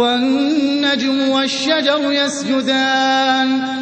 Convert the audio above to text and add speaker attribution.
Speaker 1: وَالنَّجْمُ وَالشَّجَرُ يَسْجُدَانِ